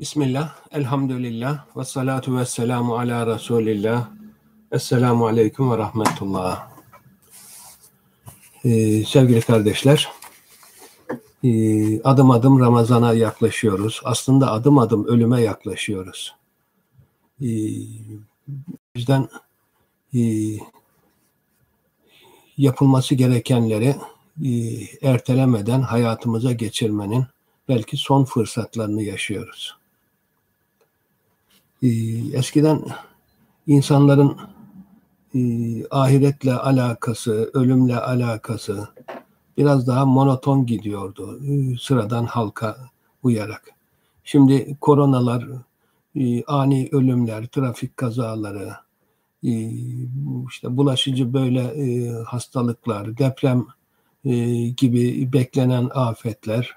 Bismillah, elhamdülillah, ve salatu ve selamu ala Resulillah. Esselamu aleyküm ve rahmetullah. Ee, sevgili kardeşler, e, adım adım Ramazan'a yaklaşıyoruz. Aslında adım adım ölüme yaklaşıyoruz. Ee, yüzden e, yapılması gerekenleri e, ertelemeden hayatımıza geçirmenin belki son fırsatlarını yaşıyoruz. Ee, eskiden insanların e, ahiretle alakası, ölümle alakası biraz daha monoton gidiyordu e, sıradan halka uyarak. Şimdi koronalar, e, ani ölümler, trafik kazaları, işte bulaşıcı böyle hastalıklar, deprem gibi beklenen afetler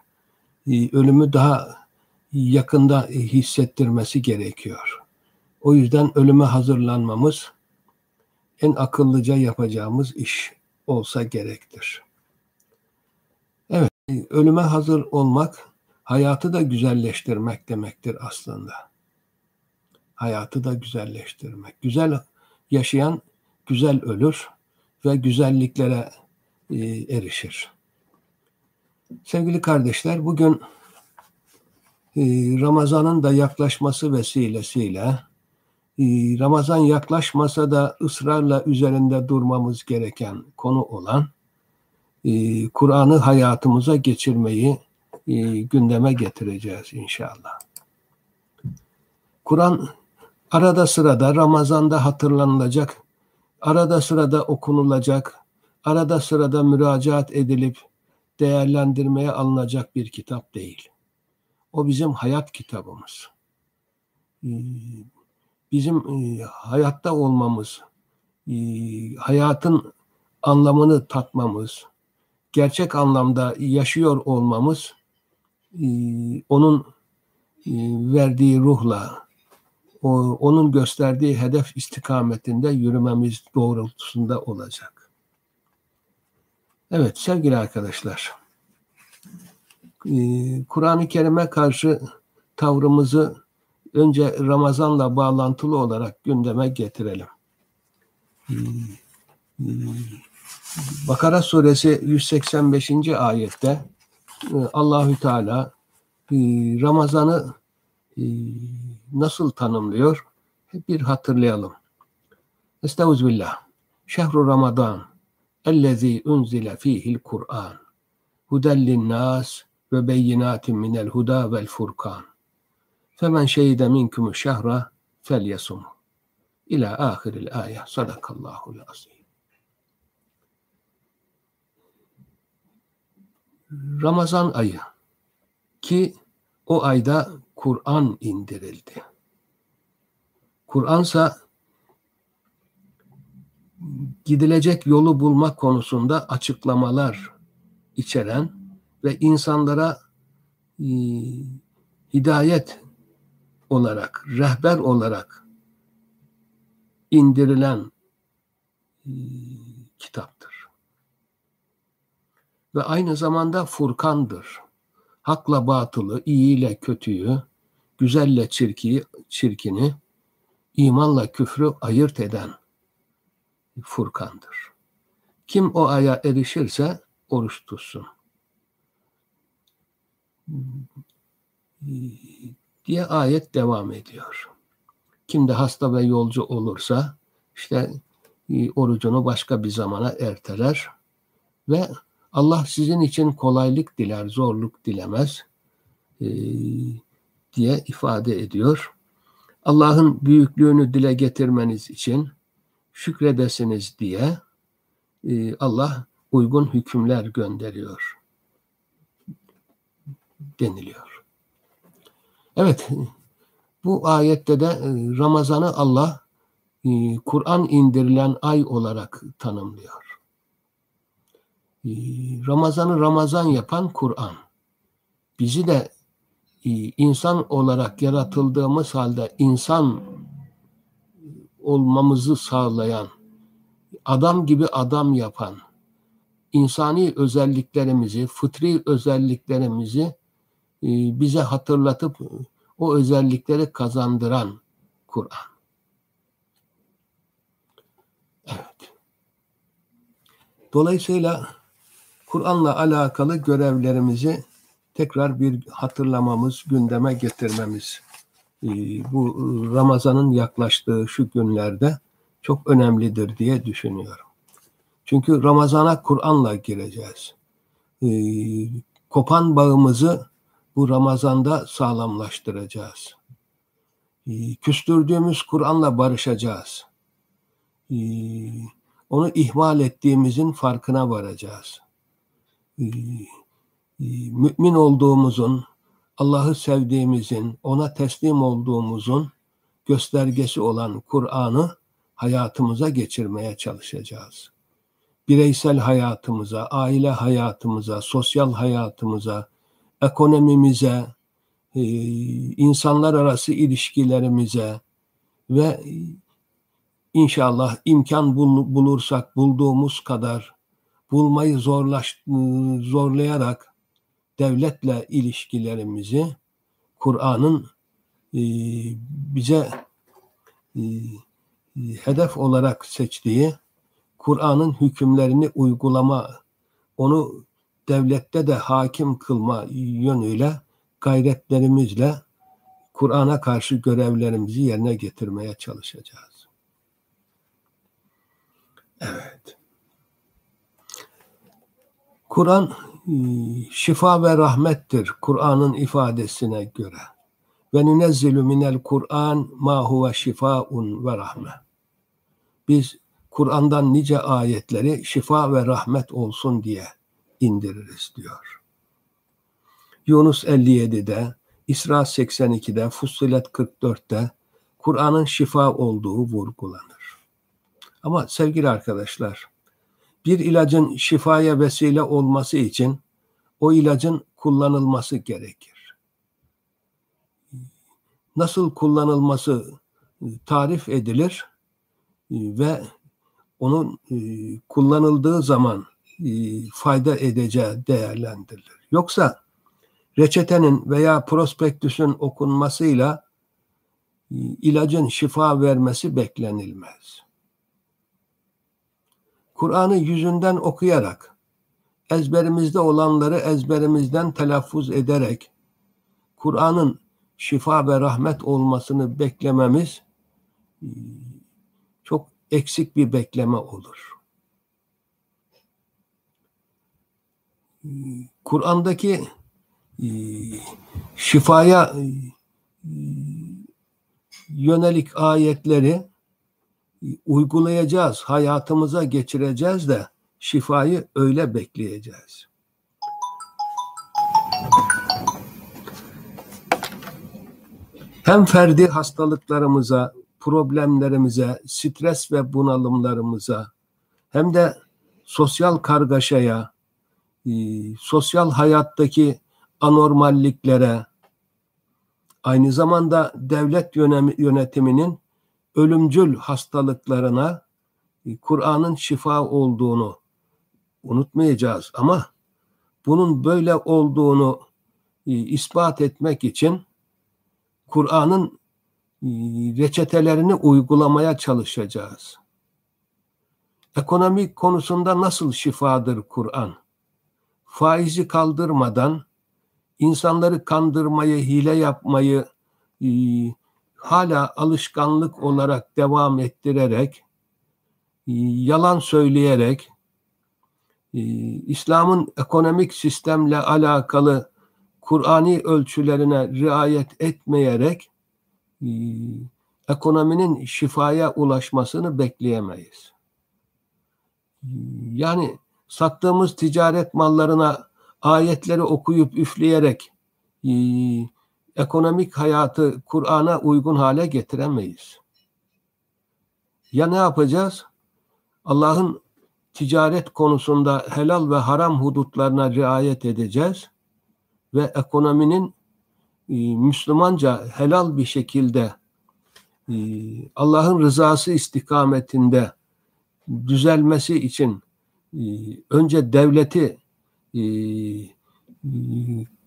ölümü daha yakında hissettirmesi gerekiyor. O yüzden ölüme hazırlanmamız en akıllıca yapacağımız iş olsa gerektir. Evet, ölüme hazır olmak hayatı da güzelleştirmek demektir aslında. Hayatı da güzelleştirmek. Güzel yaşayan güzel ölür ve güzelliklere e, erişir. Sevgili kardeşler, bugün e, Ramazan'ın da yaklaşması vesilesiyle e, Ramazan yaklaşmasa da ısrarla üzerinde durmamız gereken konu olan e, Kur'an'ı hayatımıza geçirmeyi gündeme getireceğiz inşallah. Kur'an arada sırada Ramazan'da hatırlanılacak, arada sırada okunulacak, arada sırada müracaat edilip değerlendirmeye alınacak bir kitap değil. O bizim hayat kitabımız. Ee, bizim e, hayatta olmamız, e, hayatın anlamını tatmamız, gerçek anlamda yaşıyor olmamız e, onun verdiği ruhla, onun gösterdiği hedef istikametinde yürümemiz doğrultusunda olacak. Evet sevgili arkadaşlar. Ee, Kur'an-ı Kerim'e karşı tavrımızı önce Ramazan'la bağlantılı olarak gündeme getirelim. Ee, e, Bakara suresi 185. ayette e, Allahü Teala e, Ramazan'ı nasıl tanımlıyor? Bir hatırlayalım. Estağfirullah. Şehru Ramazan ellezî unzile fîhil Kur'an hudellin nas ve beyinatin minel huda vel furkan. Femen şehide minkumu şehra fel yasum. İlâ ahiril ayet. Sadakallahul azim. Ramazan ayı ki o ayda Kur'an indirildi. Kur'ansa gidilecek yolu bulmak konusunda açıklamalar içeren ve insanlara e, hidayet olarak, rehber olarak indirilen e, kitaptır. Ve aynı zamanda furkandır. Hakla batılı, iyi ile kötüyü, güzelle çirkiyi, çirkini, imanla küfrü ayırt eden furkandır. Kim o aya erişirse oruç tutsun diye ayet devam ediyor. Kim de hasta ve yolcu olursa işte e, orucunu başka bir zamana erteler ve Allah sizin için kolaylık diler, zorluk dilemez e, diye ifade ediyor. Allah'ın büyüklüğünü dile getirmeniz için şükredesiniz diye e, Allah uygun hükümler gönderiyor deniliyor. Evet, bu ayette de e, Ramazan'ı Allah e, Kur'an indirilen ay olarak tanımlıyor. E, Ramazan'ı Ramazan yapan Kur'an. Bizi de insan olarak yaratıldığımız halde insan olmamızı sağlayan, adam gibi adam yapan, insani özelliklerimizi, fıtri özelliklerimizi bize hatırlatıp o özellikleri kazandıran Kur'an. Evet. Dolayısıyla Kur'an'la alakalı görevlerimizi tekrar bir hatırlamamız, gündeme getirmemiz e, bu Ramazan'ın yaklaştığı şu günlerde çok önemlidir diye düşünüyorum. Çünkü Ramazan'a Kur'an'la gireceğiz. E, kopan bağımızı bu Ramazan'da sağlamlaştıracağız. E, küstürdüğümüz Kur'an'la barışacağız. Onu ihmal ettiğimizin farkına varacağız. Mümin olduğumuzun, Allah'ı sevdiğimizin, ona teslim olduğumuzun göstergesi olan Kur'an'ı hayatımıza geçirmeye çalışacağız. Bireysel hayatımıza, aile hayatımıza, sosyal hayatımıza, ekonomimize, e, insanlar arası ilişkilerimize ve inşallah imkan bulursak bulduğumuz kadar bulmayı zorlaş, zorlayarak devletle ilişkilerimizi Kur'an'ın e, bize e, hedef olarak seçtiği Kur'an'ın hükümlerini uygulama, onu devlette de hakim kılma yönüyle gayretlerimizle Kur'an'a karşı görevlerimizi yerine getirmeye çalışacağız. Evet. Kur'an şifa ve rahmettir Kur'an'ın ifadesine göre. Ve nunezzilu minel Kur'an ma huve şifaun ve rahme. Biz Kur'an'dan nice ayetleri şifa ve rahmet olsun diye indiririz diyor. Yunus 57'de, İsra 82'de, Fussilet 44'te Kur'an'ın şifa olduğu vurgulanır. Ama sevgili arkadaşlar, bir ilacın şifaya vesile olması için o ilacın kullanılması gerekir. Nasıl kullanılması tarif edilir ve onun e, kullanıldığı zaman e, fayda edeceği değerlendirilir. Yoksa reçetenin veya prospektüsün okunmasıyla e, ilacın şifa vermesi beklenilmez. Kur'an'ı yüzünden okuyarak, ezberimizde olanları ezberimizden telaffuz ederek, Kur'an'ın şifa ve rahmet olmasını beklememiz e, çok eksik bir bekleme olur. E, Kur'an'daki e, şifaya yönelik ayetleri uygulayacağız, hayatımıza geçireceğiz de şifayı öyle bekleyeceğiz. Hem ferdi hastalıklarımıza, problemlerimize, stres ve bunalımlarımıza hem de sosyal kargaşaya, e, sosyal hayattaki anormalliklere, aynı zamanda devlet yönetiminin ölümcül hastalıklarına e, Kur'an'ın şifa olduğunu unutmayacağız ama bunun böyle olduğunu e, ispat etmek için Kur'an'ın e, reçetelerini uygulamaya çalışacağız. Ekonomik konusunda nasıl şifadır Kur'an? Faizi kaldırmadan insanları kandırmayı, hile yapmayı, hala alışkanlık olarak devam ettirerek, e, yalan söyleyerek, e, İslam'ın ekonomik sistemle alakalı Kur'ani ölçülerine riayet etmeyerek e, ekonominin şifaya ulaşmasını bekleyemeyiz. Yani sattığımız ticaret mallarına ayetleri okuyup üfleyerek ekonomik hayatı Kur'an'a uygun hale getiremeyiz. Ya ne yapacağız? Allah'ın ticaret konusunda helal ve haram hudutlarına riayet edeceğiz ve ekonominin e, Müslümanca helal bir şekilde e, Allah'ın rızası istikametinde düzelmesi için e, önce devleti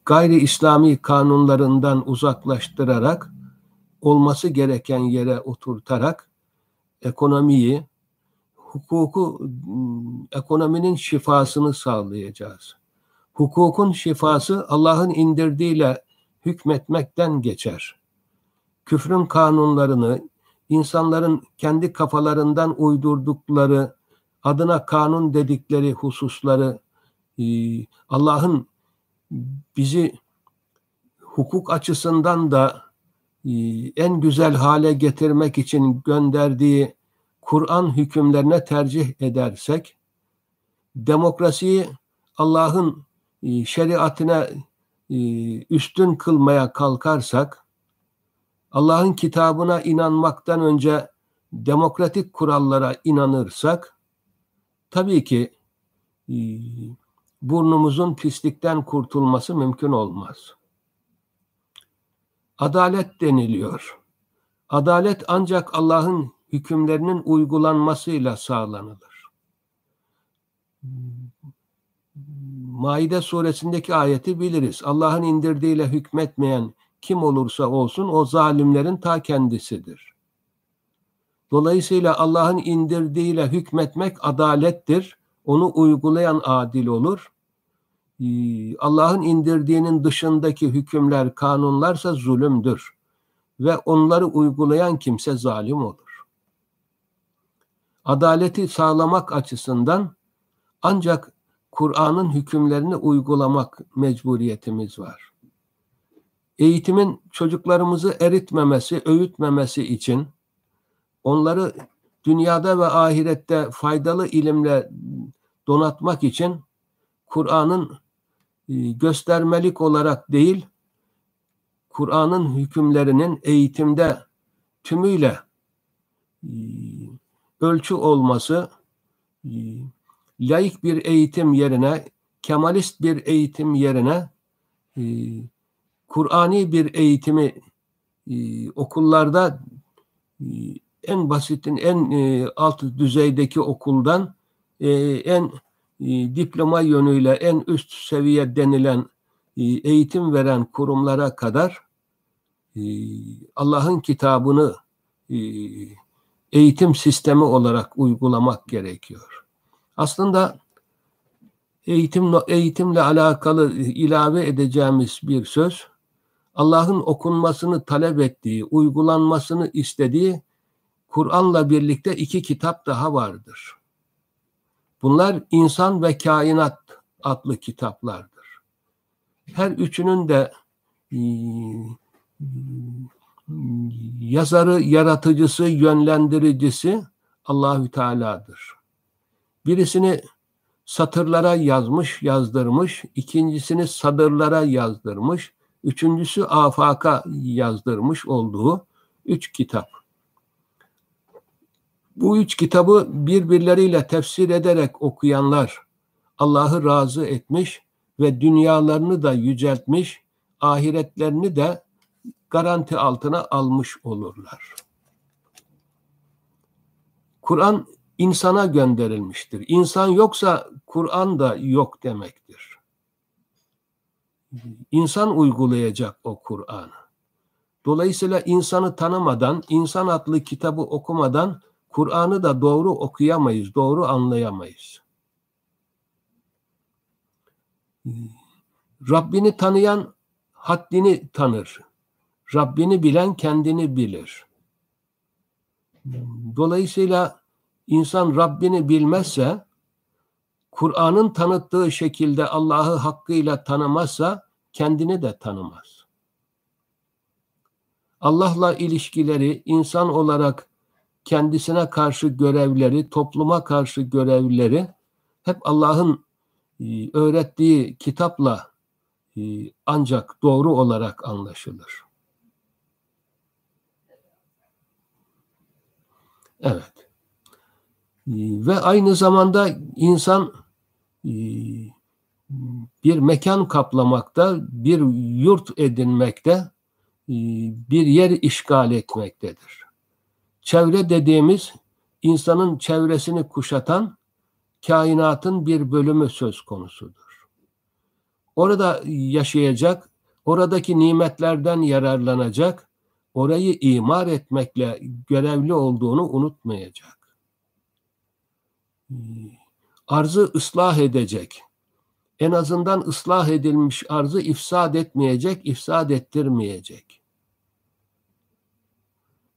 gayri İslami kanunlarından uzaklaştırarak olması gereken yere oturtarak ekonomiyi, hukuku, ekonominin şifasını sağlayacağız. Hukukun şifası Allah'ın indirdiğiyle hükmetmekten geçer. Küfrün kanunlarını, insanların kendi kafalarından uydurdukları, adına kanun dedikleri hususları e, Allah'ın bizi hukuk açısından da e, en güzel hale getirmek için gönderdiği Kur'an hükümlerine tercih edersek, demokrasiyi Allah'ın e, şeriatine üstün kılmaya kalkarsak, Allah'ın kitabına inanmaktan önce demokratik kurallara inanırsak, tabii ki e, burnumuzun pislikten kurtulması mümkün olmaz. Adalet deniliyor. Adalet ancak Allah'ın hükümlerinin uygulanmasıyla sağlanılır. Maide suresindeki ayeti biliriz. Allah'ın indirdiğiyle hükmetmeyen kim olursa olsun o zalimlerin ta kendisidir. Dolayısıyla Allah'ın indirdiğiyle hükmetmek adalettir. Onu uygulayan adil olur. Ee, Allah'ın indirdiğinin dışındaki hükümler, kanunlarsa zulümdür. Ve onları uygulayan kimse zalim olur. Adaleti sağlamak açısından ancak Kur'an'ın hükümlerini uygulamak mecburiyetimiz var. Eğitimin çocuklarımızı eritmemesi, öğütmemesi için onları dünyada ve ahirette faydalı ilimle donatmak için Kur'an'ın e, göstermelik olarak değil, Kur'an'ın hükümlerinin eğitimde tümüyle e, ölçü olması, e, laik bir eğitim yerine, kemalist bir eğitim yerine Kur'ani bir eğitimi okullarda en basitin en e, alt düzeydeki okuldan e, en e, diploma yönüyle en üst seviye denilen eğitim veren kurumlara kadar Allah'ın kitabını eğitim sistemi olarak uygulamak gerekiyor. Aslında eğitim eğitimle alakalı ilave edeceğimiz bir söz Allah'ın okunmasını talep ettiği, uygulanmasını istediği Kur'an'la birlikte iki kitap daha vardır. Bunlar İnsan ve Kainat adlı kitaplardır. Her üçünün de e, yazarı, yaratıcısı, yönlendiricisi Allahü Teala'dır. Birisini satırlara yazmış, yazdırmış, ikincisini sadırlara yazdırmış, üçüncüsü afaka yazdırmış olduğu üç kitap. Bu üç kitabı birbirleriyle tefsir ederek okuyanlar Allah'ı razı etmiş ve dünyalarını da yüceltmiş, ahiretlerini de garanti altına almış olurlar. Kur'an insana gönderilmiştir. İnsan yoksa Kur'an da yok demektir. İnsan uygulayacak o Kur'an'ı. Dolayısıyla insanı tanımadan, insan adlı kitabı okumadan Kur'an'ı da doğru okuyamayız, doğru anlayamayız. Rabbini tanıyan haddini tanır. Rabbini bilen kendini bilir. Dolayısıyla insan Rabbini bilmezse, Kur'an'ın tanıttığı şekilde Allah'ı hakkıyla tanımazsa kendini de tanımaz. Allah'la ilişkileri insan olarak kendisine karşı görevleri, topluma karşı görevleri hep Allah'ın e, öğrettiği kitapla e, ancak doğru olarak anlaşılır. Evet. E, ve aynı zamanda insan bir mekan kaplamakta, bir yurt edinmekte, bir yer işgal etmektedir. Çevre dediğimiz insanın çevresini kuşatan kainatın bir bölümü söz konusudur. orada yaşayacak, oradaki nimetlerden yararlanacak, orayı imar etmekle görevli olduğunu unutmayacak. Arzı ıslah edecek. En azından ıslah edilmiş arzı ifsad etmeyecek, ifsad ettirmeyecek.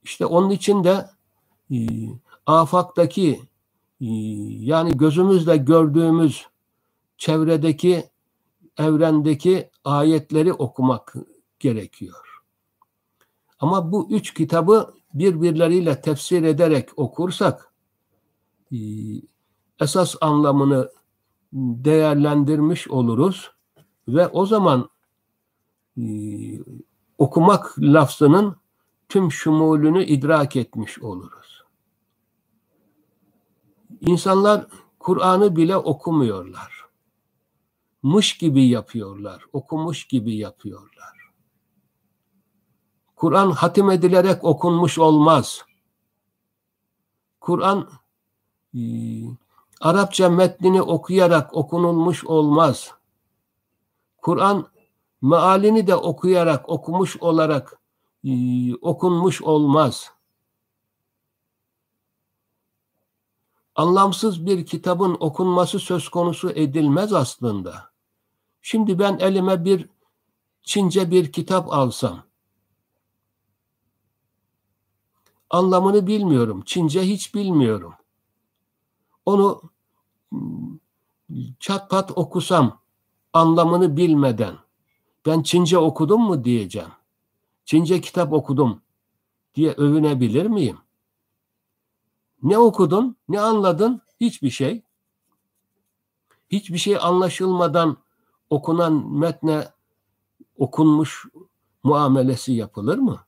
İşte onun için de e, afaktaki e, yani gözümüzle gördüğümüz çevredeki evrendeki ayetleri okumak gerekiyor. Ama bu üç kitabı birbirleriyle tefsir ederek okursak e, esas anlamını değerlendirmiş oluruz ve o zaman e, okumak lafzının tüm şumulünü idrak etmiş oluruz. İnsanlar Kur'an'ı bile okumuyorlar. Mış gibi yapıyorlar, okumuş gibi yapıyorlar. Kur'an hatim edilerek okunmuş olmaz. Kur'an e, Arapça metnini okuyarak okunulmuş olmaz. Kur'an mealini de okuyarak, okumuş olarak e, okunmuş olmaz. Anlamsız bir kitabın okunması söz konusu edilmez aslında. Şimdi ben elime bir Çince bir kitap alsam, anlamını bilmiyorum, Çince hiç bilmiyorum. Onu çat pat okusam anlamını bilmeden ben Çince okudum mu diyeceğim. Çince kitap okudum diye övünebilir miyim? Ne okudun? Ne anladın? Hiçbir şey. Hiçbir şey anlaşılmadan okunan metne okunmuş muamelesi yapılır mı?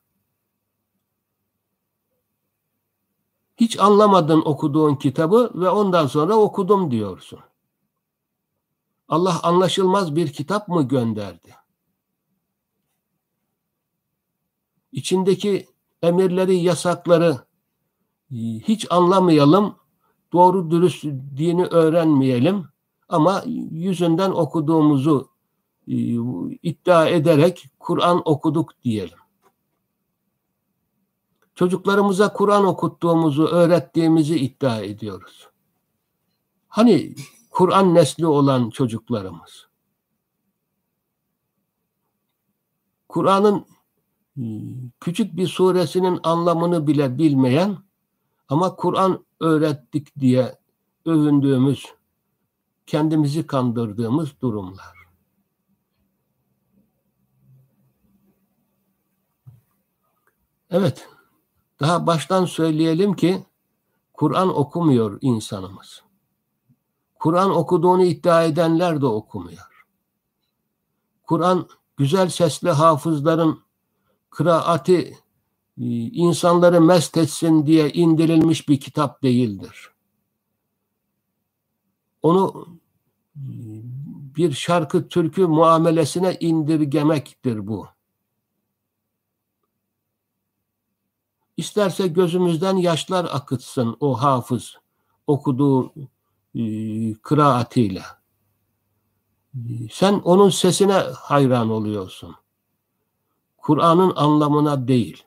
Hiç anlamadın okuduğun kitabı ve ondan sonra okudum diyorsun. Allah anlaşılmaz bir kitap mı gönderdi? İçindeki emirleri, yasakları e, hiç anlamayalım, doğru dürüst dini öğrenmeyelim ama yüzünden okuduğumuzu e, iddia ederek Kur'an okuduk diyelim çocuklarımıza Kur'an okuttuğumuzu, öğrettiğimizi iddia ediyoruz. Hani Kur'an nesli olan çocuklarımız. Kur'an'ın küçük bir suresinin anlamını bile bilmeyen ama Kur'an öğrettik diye övündüğümüz, kendimizi kandırdığımız durumlar. Evet, daha baştan söyleyelim ki Kur'an okumuyor insanımız. Kur'an okuduğunu iddia edenler de okumuyor. Kur'an güzel sesli hafızların kıraati e, insanları mest etsin diye indirilmiş bir kitap değildir. Onu e, bir şarkı türkü muamelesine indirgemektir bu. İsterse gözümüzden yaşlar akıtsın o hafız okuduğu e, kıraatiyle. Sen onun sesine hayran oluyorsun. Kur'an'ın anlamına değil.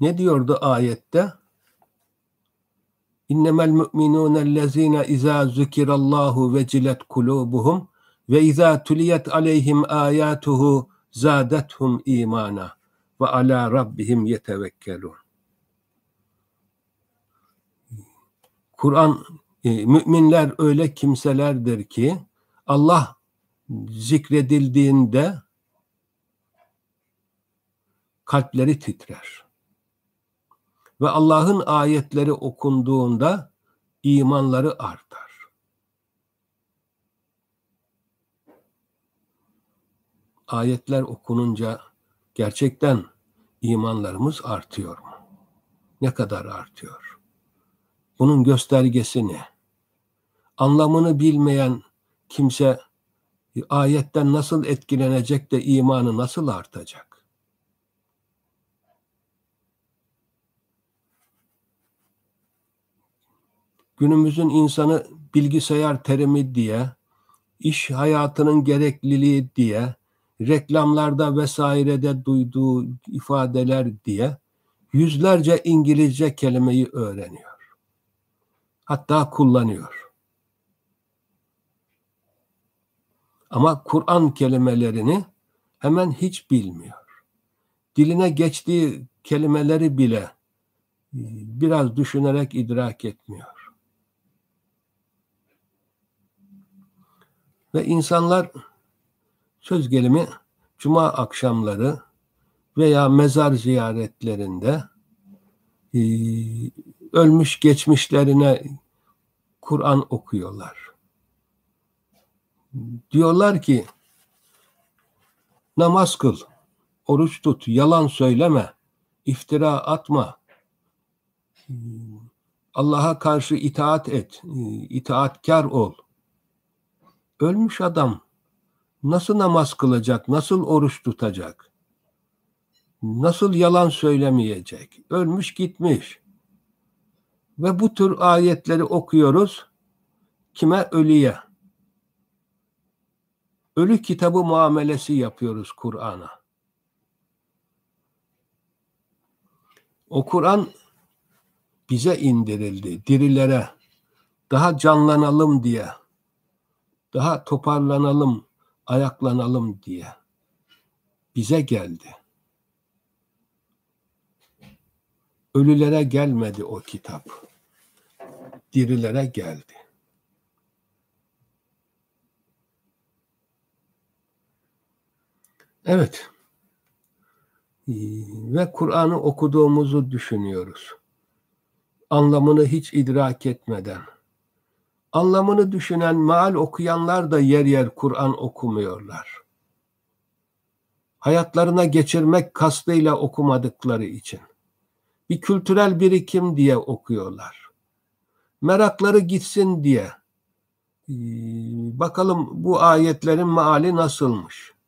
Ne diyordu ayette? İnnemel mu'minûnellezîne izâ zükirallâhu vecilet kulûbuhum ve izâ tuliyet aleyhim âyâtuhu zâdethum imana ve alâ rabbihim yetevekkelûn. Kur'an e, müminler öyle kimselerdir ki Allah zikredildiğinde kalpleri titrer. Ve Allah'ın ayetleri okunduğunda imanları artar. ayetler okununca gerçekten imanlarımız artıyor mu? Ne kadar artıyor? Bunun göstergesi ne? Anlamını bilmeyen kimse ayetten nasıl etkilenecek de imanı nasıl artacak? günümüzün insanı bilgisayar terimi diye, iş hayatının gerekliliği diye, reklamlarda vesairede duyduğu ifadeler diye yüzlerce İngilizce kelimeyi öğreniyor. Hatta kullanıyor. Ama Kur'an kelimelerini hemen hiç bilmiyor. Diline geçtiği kelimeleri bile e, biraz düşünerek idrak etmiyor. Ve insanlar söz gelimi cuma akşamları veya mezar ziyaretlerinde e, ölmüş geçmişlerine Kur'an okuyorlar. Diyorlar ki namaz kıl, oruç tut, yalan söyleme, iftira atma, Allah'a karşı itaat et, itaatkar ol. Ölmüş adam nasıl namaz kılacak, nasıl oruç tutacak? Nasıl yalan söylemeyecek? Ölmüş gitmiş. Ve bu tür ayetleri okuyoruz. Kime? Ölüye. Ölü kitabı muamelesi yapıyoruz Kur'an'a. O Kur'an bize indirildi, dirilere. Daha canlanalım diye. Daha toparlanalım, ayaklanalım diye. Bize geldi. Ölülere gelmedi o kitap. Dirilere geldi. Evet. Ee, ve Kur'an'ı okuduğumuzu düşünüyoruz. Anlamını hiç idrak etmeden. Anlamını düşünen, maal okuyanlar da yer yer Kur'an okumuyorlar. Hayatlarına geçirmek kastıyla okumadıkları için. Bir kültürel birikim diye okuyorlar. Merakları gitsin diye. Ee, bakalım bu ayetlerin maali nasılmış?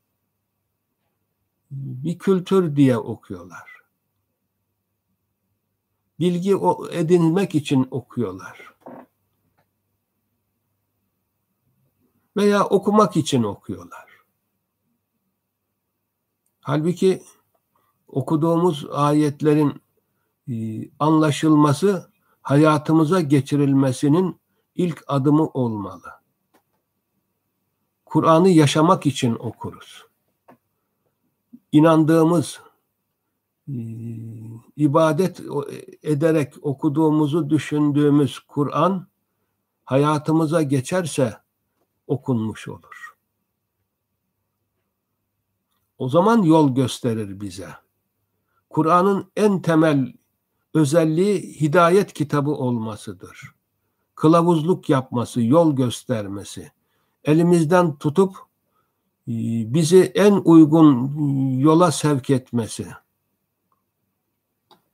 Bir kültür diye okuyorlar. Bilgi edinmek için okuyorlar. Veya okumak için okuyorlar. Halbuki okuduğumuz ayetlerin e, anlaşılması hayatımıza geçirilmesinin ilk adımı olmalı. Kur'an'ı yaşamak için okuruz inandığımız, e, ibadet ederek okuduğumuzu düşündüğümüz Kur'an hayatımıza geçerse okunmuş olur. O zaman yol gösterir bize. Kur'an'ın en temel özelliği hidayet kitabı olmasıdır. Kılavuzluk yapması, yol göstermesi, elimizden tutup bizi en uygun yola sevk etmesi,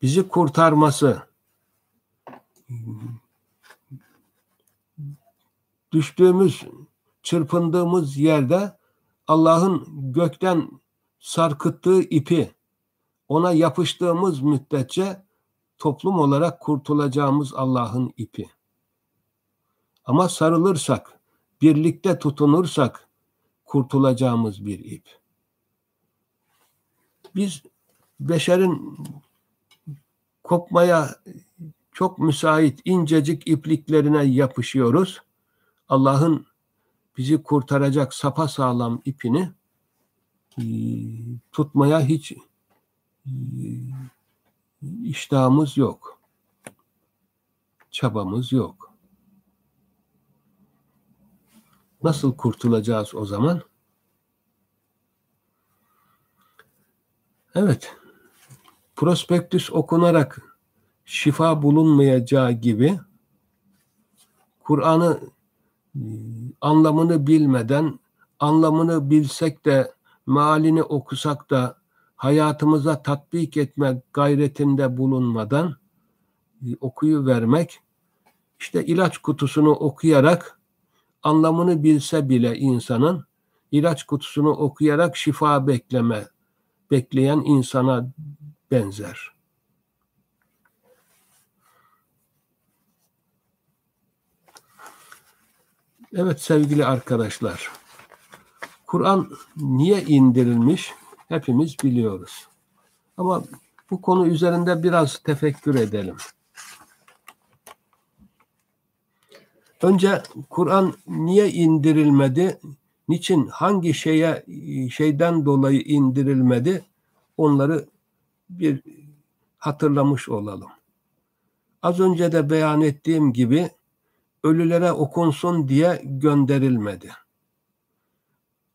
bizi kurtarması, düştüğümüz, çırpındığımız yerde Allah'ın gökten sarkıttığı ipi ona yapıştığımız müddetçe toplum olarak kurtulacağımız Allah'ın ipi. Ama sarılırsak, birlikte tutunursak, kurtulacağımız bir ip. Biz beşerin kopmaya çok müsait incecik ipliklerine yapışıyoruz. Allah'ın bizi kurtaracak sapa sağlam ipini e, tutmaya hiç e, iştahımız yok. Çabamız yok. Nasıl kurtulacağız o zaman? Evet. Prospektüs okunarak şifa bulunmayacağı gibi Kur'an'ı e, anlamını bilmeden anlamını bilsek de mealini okusak da hayatımıza tatbik etme gayretinde bulunmadan e, okuyu vermek işte ilaç kutusunu okuyarak anlamını bilse bile insanın ilaç kutusunu okuyarak şifa bekleme bekleyen insana benzer. Evet sevgili arkadaşlar. Kur'an niye indirilmiş? Hepimiz biliyoruz. Ama bu konu üzerinde biraz tefekkür edelim. Önce Kur'an niye indirilmedi? Niçin hangi şeye şeyden dolayı indirilmedi? Onları bir hatırlamış olalım. Az önce de beyan ettiğim gibi ölülere okunsun diye gönderilmedi.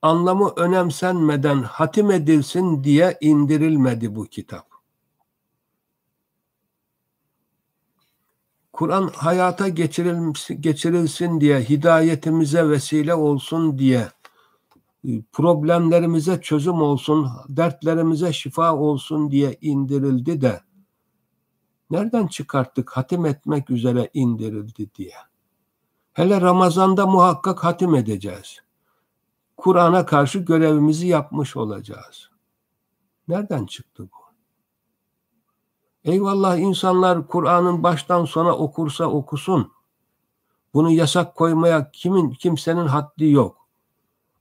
Anlamı önemsenmeden hatim edilsin diye indirilmedi bu kitap. Kur'an hayata geçirilsin, geçirilsin diye, hidayetimize vesile olsun diye, problemlerimize çözüm olsun, dertlerimize şifa olsun diye indirildi de nereden çıkarttık hatim etmek üzere indirildi diye. Hele Ramazan'da muhakkak hatim edeceğiz. Kur'an'a karşı görevimizi yapmış olacağız. Nereden çıktı bu? Eyvallah insanlar Kur'an'ın baştan sona okursa okusun. Bunu yasak koymaya kimin kimsenin haddi yok.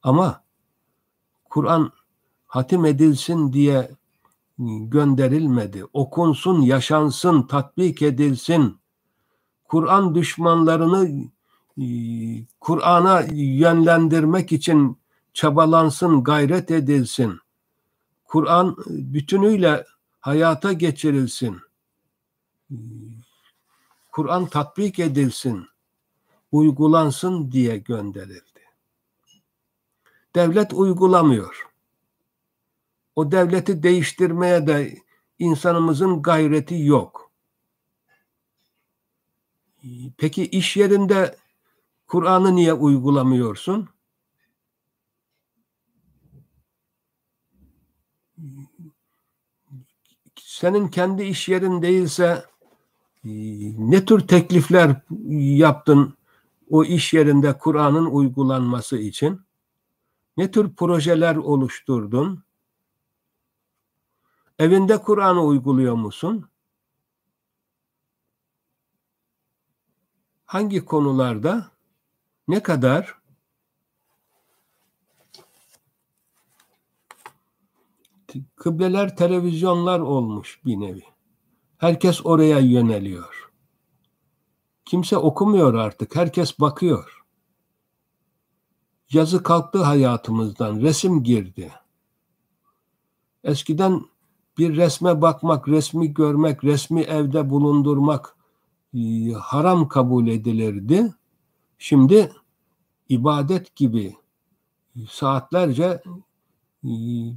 Ama Kur'an hatim edilsin diye gönderilmedi. Okunsun, yaşansın, tatbik edilsin. Kur'an düşmanlarını e, Kur'an'a yönlendirmek için çabalansın, gayret edilsin. Kur'an bütünüyle hayata geçirilsin. Kur'an tatbik edilsin, uygulansın diye gönderildi. Devlet uygulamıyor. O devleti değiştirmeye de insanımızın gayreti yok. Peki iş yerinde Kur'an'ı niye uygulamıyorsun? Senin kendi iş yerin değilse ne tür teklifler yaptın o iş yerinde Kur'an'ın uygulanması için? Ne tür projeler oluşturdun? Evinde Kur'an'ı uyguluyor musun? Hangi konularda? Ne kadar? Kıbleler televizyonlar olmuş bir nevi. Herkes oraya yöneliyor. Kimse okumuyor artık. Herkes bakıyor. Yazı kalktı hayatımızdan. Resim girdi. Eskiden bir resme bakmak, resmi görmek, resmi evde bulundurmak e, haram kabul edilirdi. Şimdi ibadet gibi saatlerce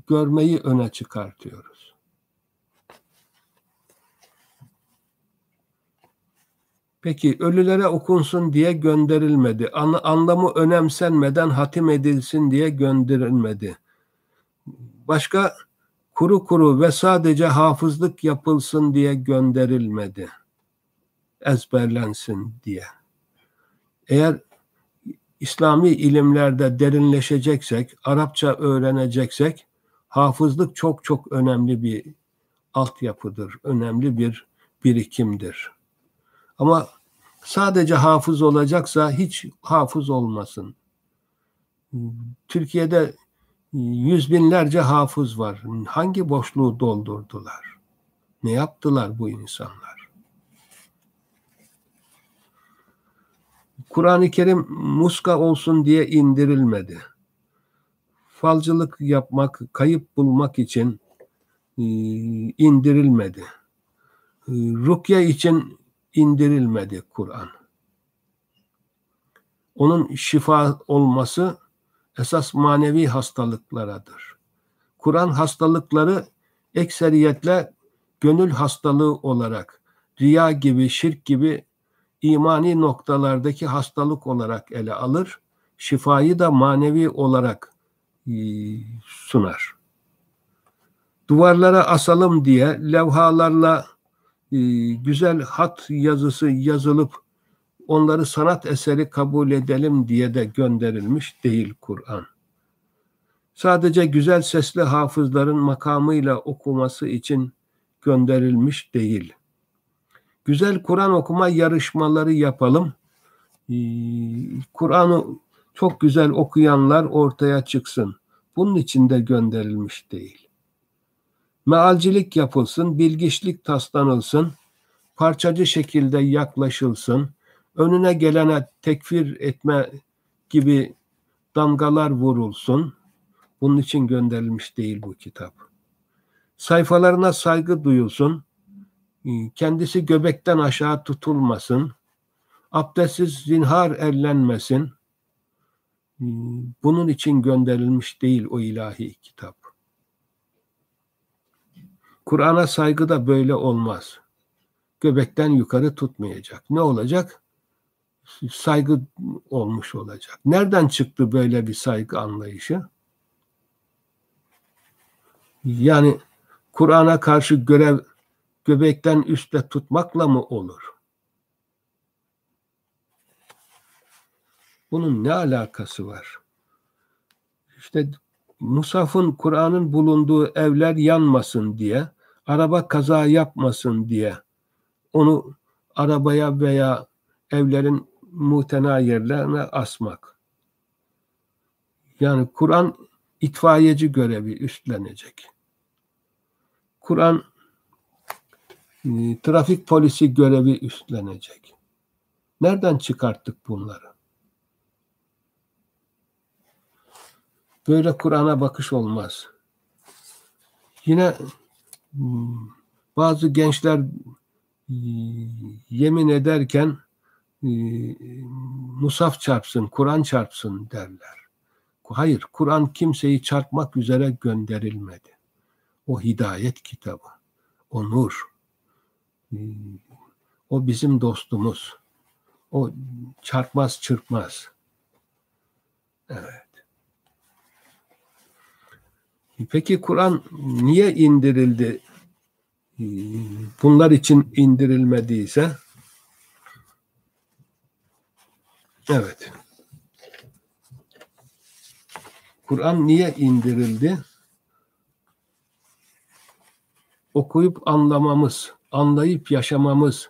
görmeyi öne çıkartıyoruz. Peki ölülere okunsun diye gönderilmedi. An anlamı önemsenmeden hatim edilsin diye gönderilmedi. Başka kuru kuru ve sadece hafızlık yapılsın diye gönderilmedi. Ezberlensin diye. Eğer İslami ilimlerde derinleşeceksek, Arapça öğreneceksek hafızlık çok çok önemli bir altyapıdır, önemli bir birikimdir. Ama sadece hafız olacaksa hiç hafız olmasın. Türkiye'de yüz binlerce hafız var. Hangi boşluğu doldurdular? Ne yaptılar bu insanlar? Kur'an-ı Kerim muska olsun diye indirilmedi. Falcılık yapmak, kayıp bulmak için e, indirilmedi. E, Rukye için indirilmedi Kur'an. Onun şifa olması esas manevi hastalıklaradır. Kur'an hastalıkları ekseriyetle gönül hastalığı olarak riya gibi, şirk gibi imani noktalardaki hastalık olarak ele alır. Şifayı da manevi olarak e, sunar. Duvarlara asalım diye levhalarla e, güzel hat yazısı yazılıp onları sanat eseri kabul edelim diye de gönderilmiş değil Kur'an. Sadece güzel sesli hafızların makamıyla okuması için gönderilmiş değil. Güzel Kur'an okuma yarışmaları yapalım. Ee, Kur'an'ı çok güzel okuyanlar ortaya çıksın. Bunun için de gönderilmiş değil. Mealcilik yapılsın, bilgiçlik taslanılsın, parçacı şekilde yaklaşılsın, önüne gelene tekfir etme gibi damgalar vurulsun. Bunun için gönderilmiş değil bu kitap. Sayfalarına saygı duyulsun, kendisi göbekten aşağı tutulmasın, abdestsiz zinhar ellenmesin. Bunun için gönderilmiş değil o ilahi kitap. Kur'an'a saygı da böyle olmaz. Göbekten yukarı tutmayacak. Ne olacak? Saygı olmuş olacak. Nereden çıktı böyle bir saygı anlayışı? Yani Kur'an'a karşı görev göbekten üstte tutmakla mı olur? Bunun ne alakası var? İşte Musaf'ın Kur'an'ın bulunduğu evler yanmasın diye, araba kaza yapmasın diye onu arabaya veya evlerin muhtena yerlerine asmak. Yani Kur'an itfaiyeci görevi üstlenecek. Kur'an e, trafik polisi görevi üstlenecek. Nereden çıkarttık bunları? Böyle Kur'an'a bakış olmaz. Yine hmm, bazı gençler e, yemin ederken e, musaf çarpsın, Kur'an çarpsın derler. Hayır, Kur'an kimseyi çarpmak üzere gönderilmedi. O hidayet kitabı, o nur, o bizim dostumuz. O çarpmaz, çırpmaz. Evet. Peki Kur'an niye indirildi? Bunlar için indirilmediyse Evet. Kur'an niye indirildi? Okuyup anlamamız, anlayıp yaşamamız,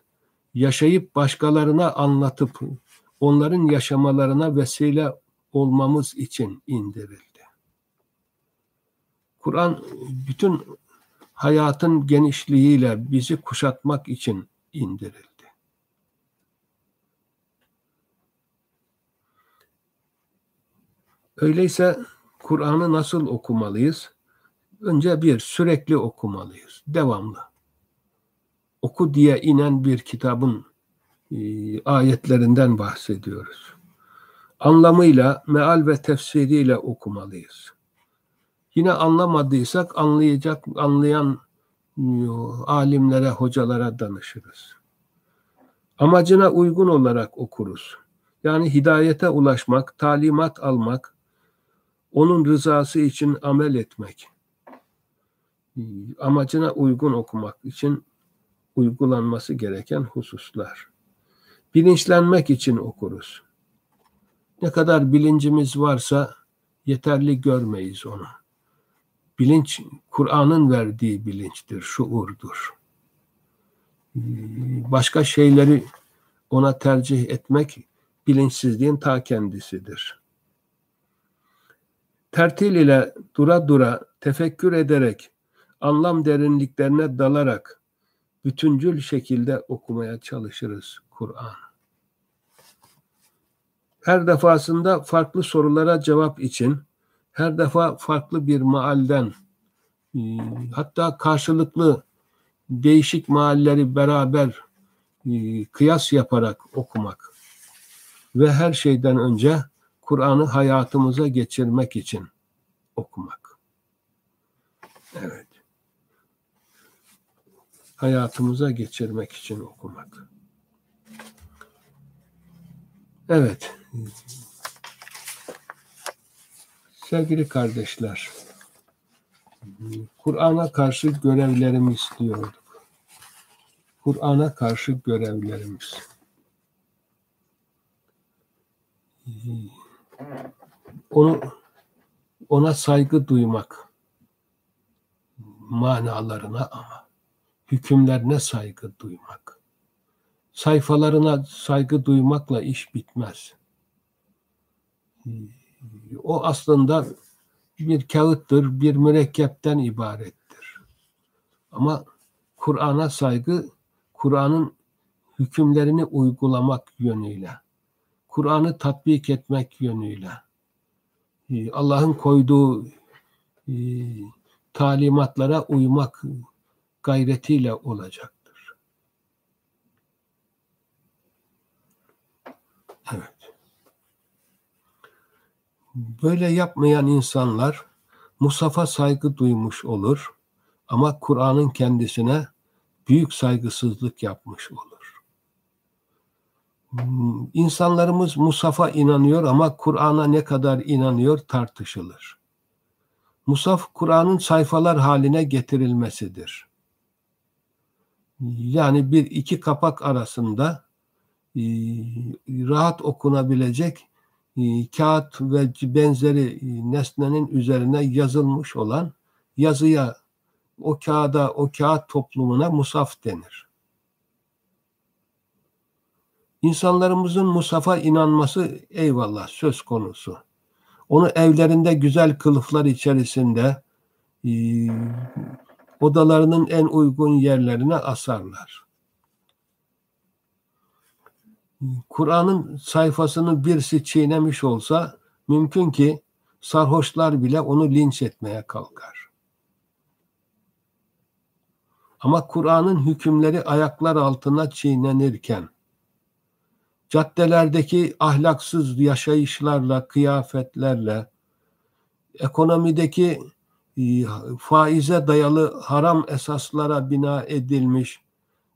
yaşayıp başkalarına anlatıp onların yaşamalarına vesile olmamız için indirildi. Kur'an bütün hayatın genişliğiyle bizi kuşatmak için indirildi. Öyleyse Kur'an'ı nasıl okumalıyız? Önce bir, sürekli okumalıyız. Devamlı. Oku diye inen bir kitabın e, ayetlerinden bahsediyoruz. Anlamıyla, meal ve tefsiriyle okumalıyız. Yine anlamadıysak anlayacak, anlayan alimlere, hocalara danışırız. Amacına uygun olarak okuruz. Yani hidayete ulaşmak, talimat almak, onun rızası için amel etmek. Amacına uygun okumak için uygulanması gereken hususlar. Bilinçlenmek için okuruz. Ne kadar bilincimiz varsa yeterli görmeyiz onu. Bilinç Kur'an'ın verdiği bilinçtir, şuurdur. Başka şeyleri ona tercih etmek bilinçsizliğin ta kendisidir. Tertil ile dura dura tefekkür ederek, anlam derinliklerine dalarak bütüncül şekilde okumaya çalışırız Kur'an. Her defasında farklı sorulara cevap için her defa farklı bir mahalden e, hatta karşılıklı değişik mahalleri beraber e, kıyas yaparak okumak ve her şeyden önce Kur'an'ı hayatımıza geçirmek için okumak. Evet. Hayatımıza geçirmek için okumak. Evet. Sevgili kardeşler, Kur'an'a karşı görevlerimiz diyorduk. Kur'an'a karşı görevlerimiz. Onu ona saygı duymak manalarına ama hükümlerine saygı duymak. Sayfalarına saygı duymakla iş bitmez o aslında bir kağıttır, bir mürekkepten ibarettir. Ama Kur'an'a saygı, Kur'an'ın hükümlerini uygulamak yönüyle, Kur'an'ı tatbik etmek yönüyle, Allah'ın koyduğu e, talimatlara uymak gayretiyle olacaktır. Evet. Böyle yapmayan insanlar Musaf'a saygı duymuş olur ama Kur'an'ın kendisine büyük saygısızlık yapmış olur. İnsanlarımız Musaf'a inanıyor ama Kur'an'a ne kadar inanıyor tartışılır. Musaf Kur'an'ın sayfalar haline getirilmesidir. Yani bir iki kapak arasında e, rahat okunabilecek e, kağıt ve benzeri e, nesnenin üzerine yazılmış olan yazıya o kağıda, o kağıt toplumuna musaf denir. İnsanlarımızın musafa inanması eyvallah söz konusu. Onu evlerinde güzel kılıflar içerisinde odalarının en uygun yerlerine asarlar. Kur'an'ın sayfasını birisi çiğnemiş olsa mümkün ki sarhoşlar bile onu linç etmeye kalkar. Ama Kur'an'ın hükümleri ayaklar altına çiğnenirken caddelerdeki ahlaksız yaşayışlarla, kıyafetlerle, ekonomideki faize dayalı haram esaslara bina edilmiş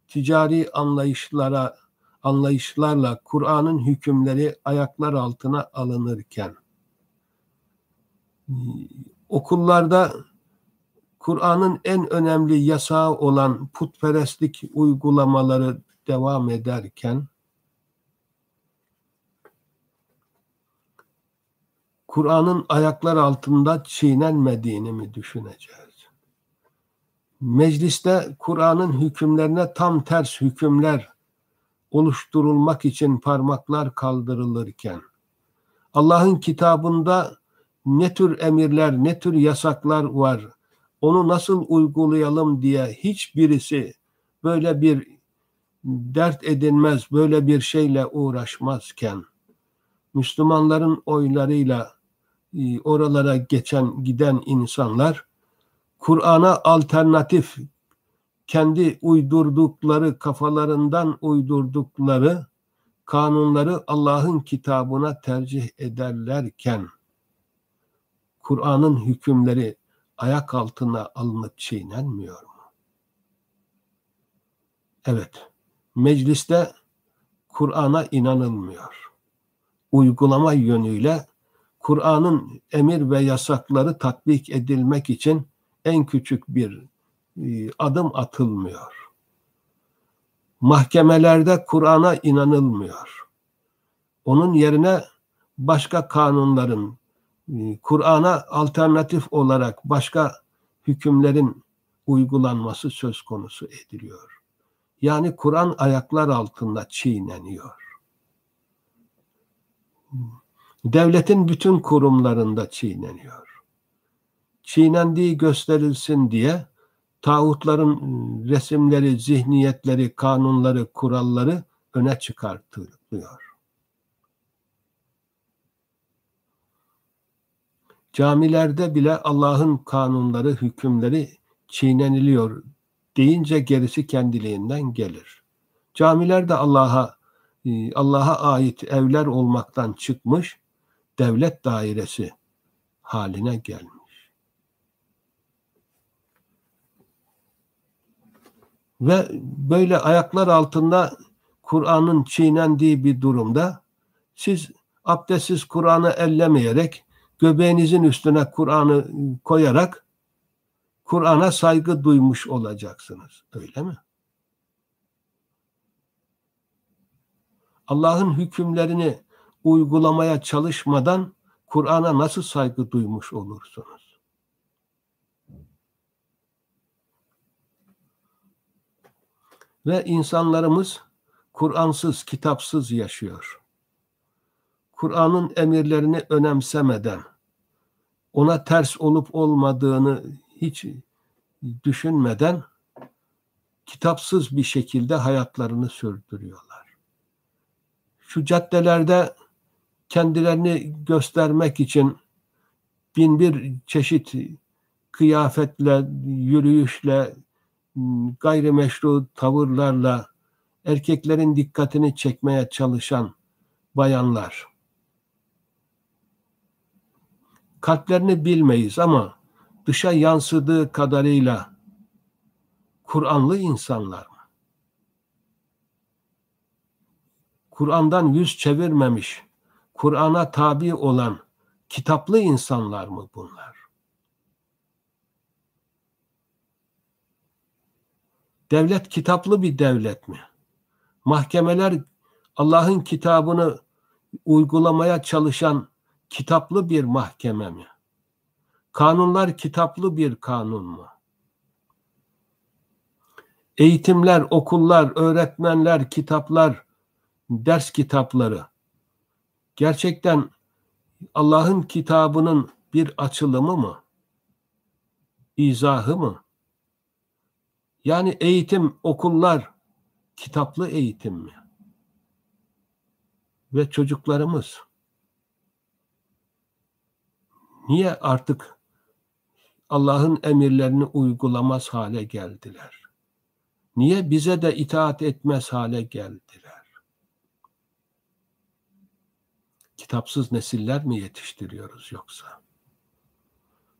ticari anlayışlara anlayışlarla Kur'an'ın hükümleri ayaklar altına alınırken okullarda Kur'an'ın en önemli yasağı olan putperestlik uygulamaları devam ederken Kur'an'ın ayaklar altında çiğnenmediğini mi düşüneceğiz? Mecliste Kur'an'ın hükümlerine tam ters hükümler oluşturulmak için parmaklar kaldırılırken Allah'ın kitabında ne tür emirler, ne tür yasaklar var, onu nasıl uygulayalım diye hiçbirisi böyle bir dert edinmez, böyle bir şeyle uğraşmazken Müslümanların oylarıyla oralara geçen giden insanlar Kur'an'a alternatif kendi uydurdukları kafalarından uydurdukları kanunları Allah'ın kitabına tercih ederlerken Kur'an'ın hükümleri ayak altına alınıp çiğnenmiyor mu? Evet, mecliste Kur'an'a inanılmıyor. Uygulama yönüyle Kur'an'ın emir ve yasakları tatbik edilmek için en küçük bir e, adım atılmıyor. Mahkemelerde Kur'an'a inanılmıyor. Onun yerine başka kanunların, e, Kur'an'a alternatif olarak başka hükümlerin uygulanması söz konusu ediliyor. Yani Kur'an ayaklar altında çiğneniyor. Devletin bütün kurumlarında çiğneniyor. Çiğnendiği gösterilsin diye tağutların resimleri, zihniyetleri, kanunları, kuralları öne çıkartılıyor. Camilerde bile Allah'ın kanunları, hükümleri çiğneniliyor deyince gerisi kendiliğinden gelir. Camiler de Allah'a ıı, Allah'a ait evler olmaktan çıkmış devlet dairesi haline gelmiş. Ve böyle ayaklar altında Kur'an'ın çiğnendiği bir durumda siz abdestsiz Kur'an'ı ellemeyerek göbeğinizin üstüne Kur'an'ı koyarak Kur'an'a saygı duymuş olacaksınız. Öyle mi? Allah'ın hükümlerini uygulamaya çalışmadan Kur'an'a nasıl saygı duymuş olursunuz? Ve insanlarımız Kur'ansız, kitapsız yaşıyor. Kur'an'ın emirlerini önemsemeden, ona ters olup olmadığını hiç düşünmeden kitapsız bir şekilde hayatlarını sürdürüyorlar. Şu caddelerde kendilerini göstermek için bin bir çeşit kıyafetle, yürüyüşle, gayrimeşru tavırlarla erkeklerin dikkatini çekmeye çalışan bayanlar. Kalplerini bilmeyiz ama dışa yansıdığı kadarıyla Kur'anlı insanlar mı? Kur'an'dan yüz çevirmemiş, Kur'an'a tabi olan kitaplı insanlar mı bunlar? Devlet kitaplı bir devlet mi? Mahkemeler Allah'ın kitabını uygulamaya çalışan kitaplı bir mahkeme mi? Kanunlar kitaplı bir kanun mu? Eğitimler, okullar, öğretmenler, kitaplar, ders kitapları gerçekten Allah'ın kitabının bir açılımı mı? İzahı mı? Yani eğitim, okullar kitaplı eğitim mi? Ve çocuklarımız niye artık Allah'ın emirlerini uygulamaz hale geldiler? Niye bize de itaat etmez hale geldiler? Kitapsız nesiller mi yetiştiriyoruz yoksa?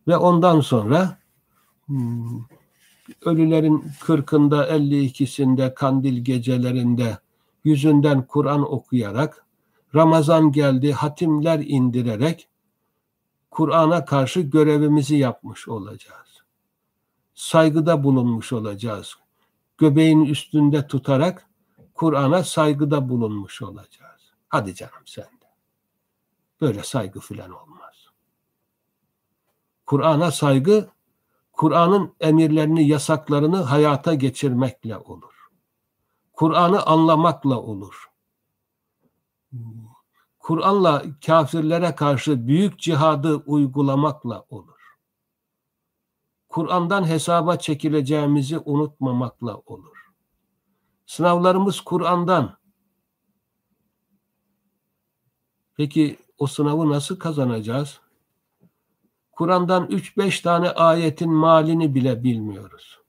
Ve ondan sonra hmm, ölülerin kırkında, elli ikisinde, kandil gecelerinde yüzünden Kur'an okuyarak, Ramazan geldi, hatimler indirerek Kur'an'a karşı görevimizi yapmış olacağız. Saygıda bulunmuş olacağız. Göbeğin üstünde tutarak Kur'an'a saygıda bulunmuş olacağız. Hadi canım sen. Böyle saygı filan olmaz. Kur'an'a saygı Kur'an'ın emirlerini, yasaklarını hayata geçirmekle olur. Kur'an'ı anlamakla olur. Kur'an'la kafirlere karşı büyük cihadı uygulamakla olur. Kur'an'dan hesaba çekileceğimizi unutmamakla olur. Sınavlarımız Kur'an'dan. Peki o sınavı nasıl kazanacağız? Kur'an'dan 3-5 tane ayetin malini bile bilmiyoruz.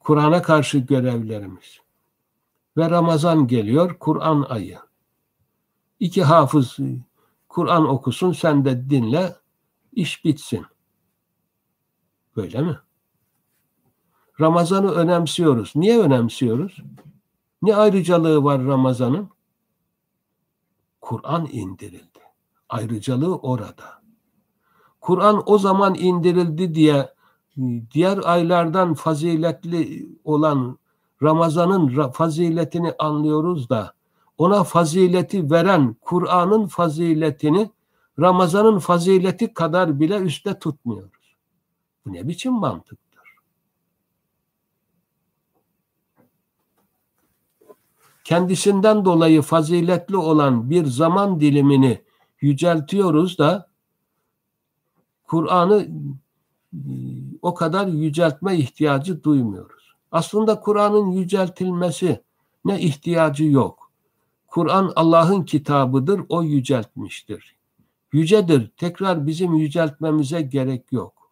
Kur'an'a karşı görevlerimiz. Ve Ramazan geliyor, Kur'an ayı. İki hafız Kur'an okusun, sen de dinle, iş bitsin. Böyle mi? Ramazan'ı önemsiyoruz. Niye önemsiyoruz? Ne ayrıcalığı var Ramazan'ın? Kur'an indirildi. Ayrıcalığı orada. Kur'an o zaman indirildi diye diğer aylardan faziletli olan Ramazan'ın faziletini anlıyoruz da ona fazileti veren Kur'an'ın faziletini Ramazan'ın fazileti kadar bile üstte tutmuyoruz. Bu ne biçim mantıktır? Kendisinden dolayı faziletli olan bir zaman dilimini yüceltiyoruz da Kur'an'ı o kadar yüceltme ihtiyacı duymuyoruz. Aslında Kur'an'ın yüceltilmesi ne ihtiyacı yok. Kur'an Allah'ın kitabıdır, o yüceltmiştir. Yücedir, tekrar bizim yüceltmemize gerek yok.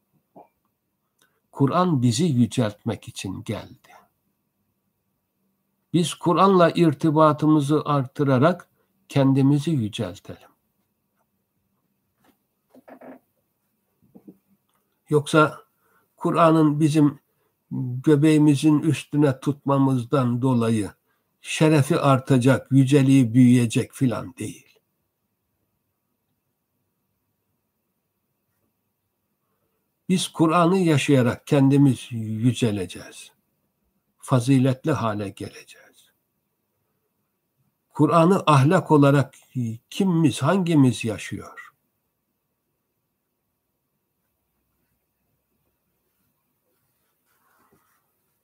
Kur'an bizi yüceltmek için geldi. Biz Kur'an'la irtibatımızı artırarak kendimizi yüceltelim. Yoksa Kur'an'ın bizim göbeğimizin üstüne tutmamızdan dolayı şerefi artacak, yüceliği büyüyecek filan değil. Biz Kur'an'ı yaşayarak kendimiz yüceleceğiz. Faziletli hale geleceğiz. Kur'an'ı ahlak olarak kimimiz, hangimiz yaşıyor?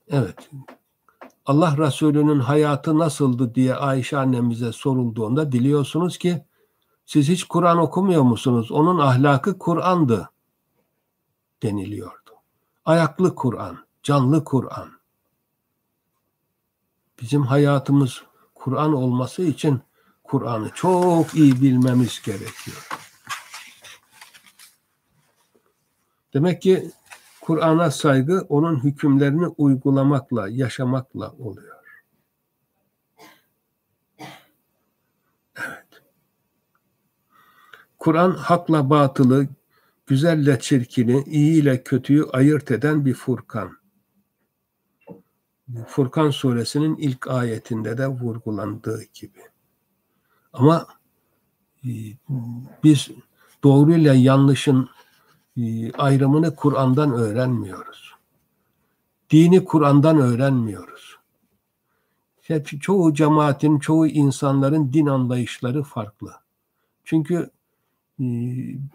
Evet. Allah Resulü'nün hayatı nasıldı diye Ayşe annemize sorulduğunda biliyorsunuz ki siz hiç Kur'an okumuyor musunuz? Onun ahlakı Kur'an'dı deniliyordu. Ayaklı Kur'an, canlı Kur'an. Bizim hayatımız Kur'an olması için Kur'an'ı çok iyi bilmemiz gerekiyor. Demek ki Kur'an'a saygı onun hükümlerini uygulamakla, yaşamakla oluyor. Evet. Kur'an hakla batılı, güzelle çirkini, iyi ile kötüyü ayırt eden bir furkan. Furkan suresinin ilk ayetinde de vurgulandığı gibi. Ama e, biz doğruyla yanlışın e, ayrımını Kur'an'dan öğrenmiyoruz. Dini Kur'an'dan öğrenmiyoruz. Hep çoğu cemaatin, çoğu insanların din anlayışları farklı. Çünkü e,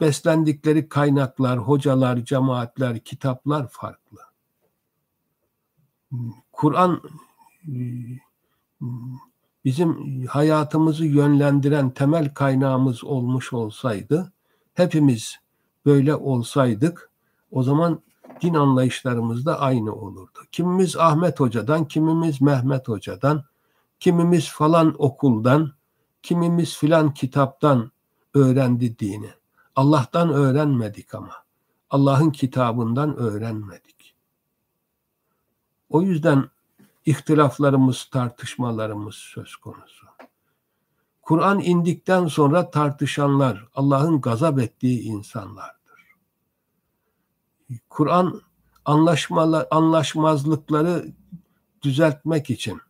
beslendikleri kaynaklar, hocalar, cemaatler, kitaplar farklı. Kur'an e, bizim hayatımızı yönlendiren temel kaynağımız olmuş olsaydı hepimiz böyle olsaydık o zaman din anlayışlarımız da aynı olurdu. Kimimiz Ahmet Hoca'dan, kimimiz Mehmet Hoca'dan, kimimiz falan okuldan, kimimiz filan kitaptan öğrendi dini. Allah'tan öğrenmedik ama. Allah'ın kitabından öğrenmedik. O yüzden ihtilaflarımız, tartışmalarımız söz konusu. Kur'an indikten sonra tartışanlar Allah'ın gazap ettiği insanlardır. Kur'an anlaşmazlıkları düzeltmek için,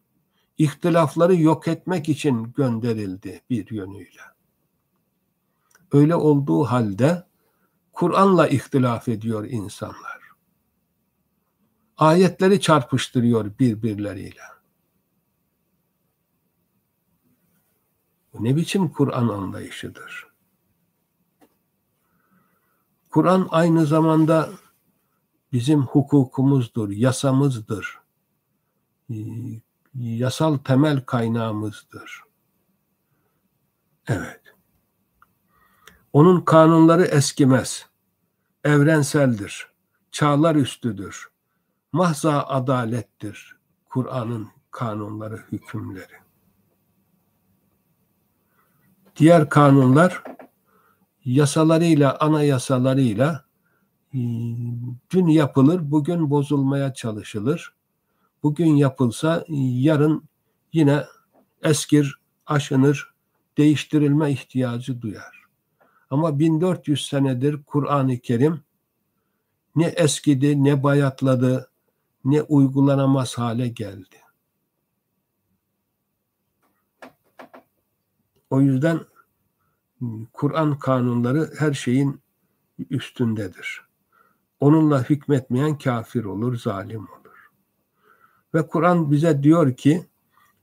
ihtilafları yok etmek için gönderildi bir yönüyle. Öyle olduğu halde Kur'an'la ihtilaf ediyor insanlar. Ayetleri çarpıştırıyor birbirleriyle. Bu ne biçim Kur'an anlayışıdır? Kur'an aynı zamanda bizim hukukumuzdur, yasamızdır. Yasal temel kaynağımızdır. Evet. Onun kanunları eskimez. Evrenseldir. Çağlar üstüdür. Mahza adalettir. Kur'an'ın kanunları, hükümleri. Diğer kanunlar yasalarıyla, anayasalarıyla e, dün yapılır, bugün bozulmaya çalışılır. Bugün yapılsa yarın yine eskir, aşınır, değiştirilme ihtiyacı duyar. Ama 1400 senedir Kur'an-ı Kerim ne eskidi, ne bayatladı, ne uygulanamaz hale geldi. O yüzden Kur'an kanunları her şeyin üstündedir. Onunla hükmetmeyen kafir olur, zalim olur. Ve Kur'an bize diyor ki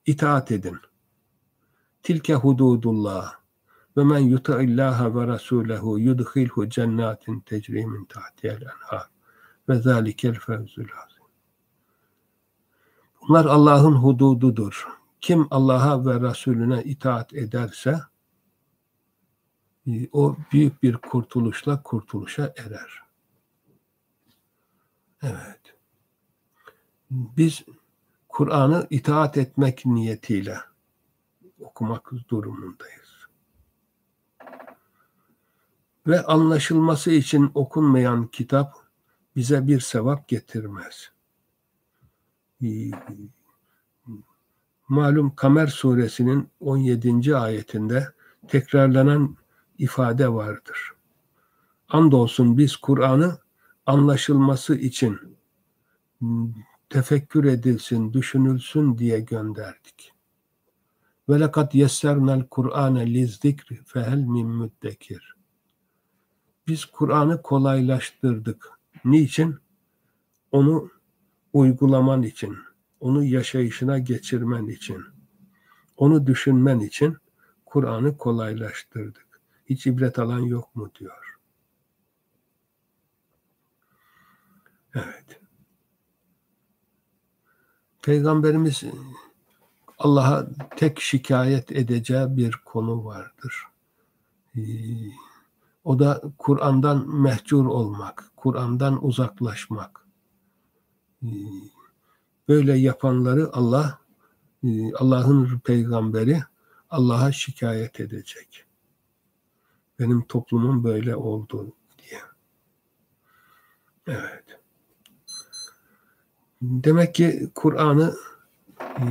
itaat edin. Tilke hududullah ve men yutaillaha ve rasulehu yudhilhu cennatin tecri min tahtiyel enhar ve zalikel fevzul. Bunlar Allah'ın hudududur. Kim Allah'a ve Resulüne itaat ederse o büyük bir kurtuluşla kurtuluşa erer. Evet. Biz Kur'an'ı itaat etmek niyetiyle okumak durumundayız. Ve anlaşılması için okunmayan kitap bize bir sevap getirmez. E, malum Kamer suresinin 17. ayetinde tekrarlanan ifade vardır. Andolsun biz Kur'an'ı anlaşılması için tefekkür edilsin, düşünülsün diye gönderdik. Ve lekad yessernel Kur'ane lizzikri fehel min müddekir. Biz Kur'an'ı kolaylaştırdık. Niçin? Onu uygulaman için onu yaşayışına geçirmen için, onu düşünmen için Kur'an'ı kolaylaştırdık. Hiç ibret alan yok mu diyor. Evet. Peygamberimiz Allah'a tek şikayet edeceği bir konu vardır. Ee, o da Kur'an'dan mehcur olmak, Kur'an'dan uzaklaşmak. Böyle yapanları Allah, e, Allah'ın peygamberi Allah'a şikayet edecek. Benim toplumum böyle oldu diye. Evet. Demek ki Kur'an'ı e,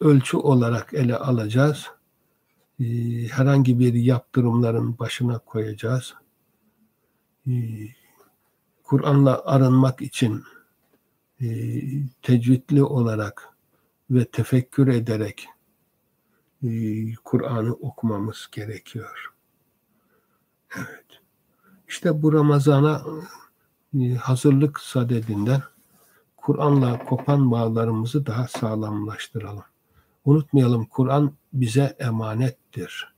ölçü olarak ele alacağız. E, herhangi bir yaptırımların başına koyacağız. Kur'an'la arınmak için tecvidli olarak ve tefekkür ederek Kur'an'ı okumamız gerekiyor. Evet. İşte bu Ramazan'a hazırlık sadedinden Kur'an'la kopan bağlarımızı daha sağlamlaştıralım. Unutmayalım Kur'an bize emanettir.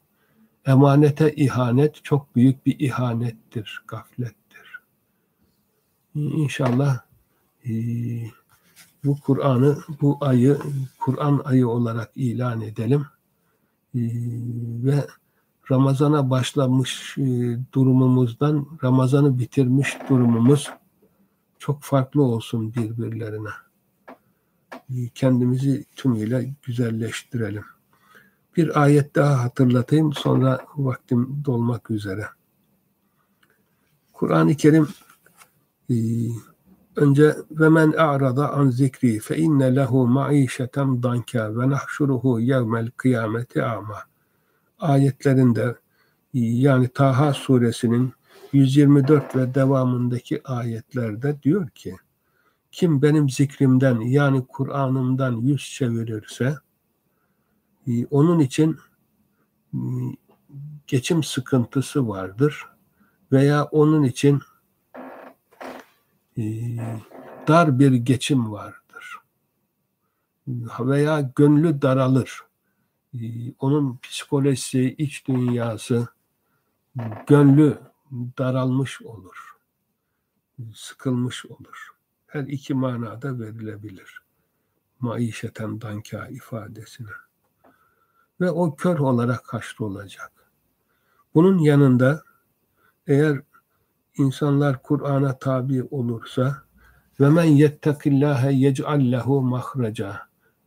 Emanete ihanet çok büyük bir ihanettir, gaflettir. İnşallah e, bu Kur'an'ı, bu ayı Kur'an ayı olarak ilan edelim. E, ve Ramazana başlamış e, durumumuzdan Ramazan'ı bitirmiş durumumuz çok farklı olsun birbirlerine. Kendimizi tümüyle güzelleştirelim. Bir ayet daha hatırlatayım sonra vaktim dolmak üzere. Kur'an-ı Kerim e, önce ve men a'rada an zikri fe inne lehu maişeten danka ve nahşuruhu yevmel kıyameti ama. Ayetlerinde yani Taha suresinin 124 ve devamındaki ayetlerde diyor ki kim benim zikrimden yani Kur'an'ımdan yüz çevirirse onun için geçim sıkıntısı vardır veya onun için dar bir geçim vardır veya gönlü daralır. Onun psikolojisi, iç dünyası, gönlü daralmış olur. Sıkılmış olur. Her iki manada verilebilir. Maişeten danka ifadesine. Ve o kör olarak olacak. Bunun yanında eğer insanlar Kur'an'a tabi olursa ve men yettekillâhe yec'al lehu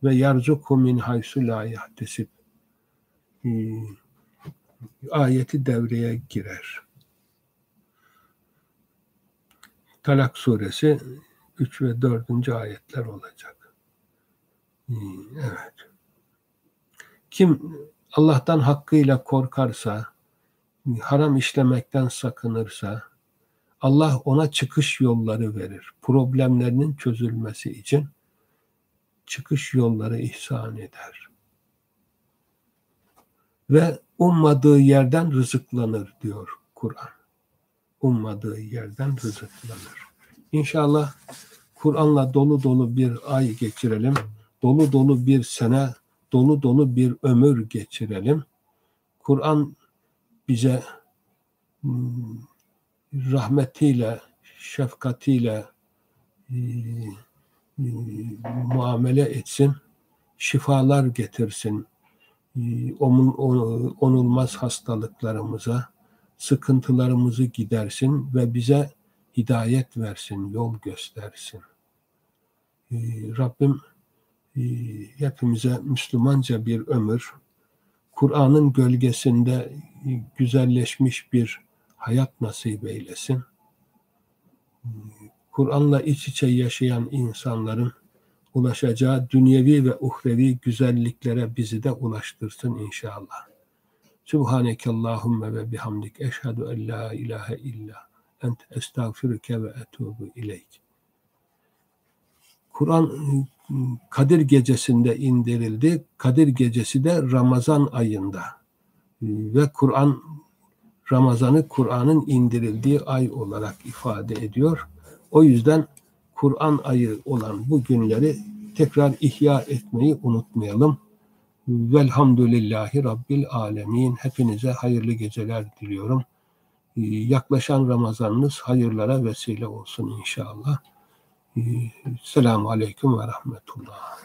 ve yarzuku min haysu la yahtesib ee, ayeti devreye girer. Talak suresi 3 ve 4. ayetler olacak. Evet. Kim Allah'tan hakkıyla korkarsa, haram işlemekten sakınırsa, Allah ona çıkış yolları verir. Problemlerinin çözülmesi için çıkış yolları ihsan eder. Ve ummadığı yerden rızıklanır diyor Kur'an ummadığı yerden rızıklanır. İnşallah Kur'an'la dolu dolu bir ay geçirelim. Dolu dolu bir sene, dolu dolu bir ömür geçirelim. Kur'an bize hmm, rahmetiyle, şefkatiyle e, e, muamele etsin, şifalar getirsin, e, onulmaz hastalıklarımıza, sıkıntılarımızı gidersin ve bize hidayet versin, yol göstersin. Rabbim hepimize Müslümanca bir ömür, Kur'an'ın gölgesinde güzelleşmiş bir hayat nasip eylesin. Kur'an'la iç içe yaşayan insanların ulaşacağı dünyevi ve uhrevi güzelliklere bizi de ulaştırsın inşallah. Subhaneke Allahümme ve bihamdik. Eşhedü en la ilahe illa ent estağfiruke ve etubu ileyk. Kur'an Kadir gecesinde indirildi. Kadir gecesi de Ramazan ayında. Ve Kur'an Ramazan'ı Kur'an'ın indirildiği ay olarak ifade ediyor. O yüzden Kur'an ayı olan bu günleri tekrar ihya etmeyi unutmayalım. Velhamdülillahi Rabbil Alemin. Hepinize hayırlı geceler diliyorum. Ee, yaklaşan Ramazanınız hayırlara vesile olsun inşallah. Selamun Aleyküm ve Rahmetullah.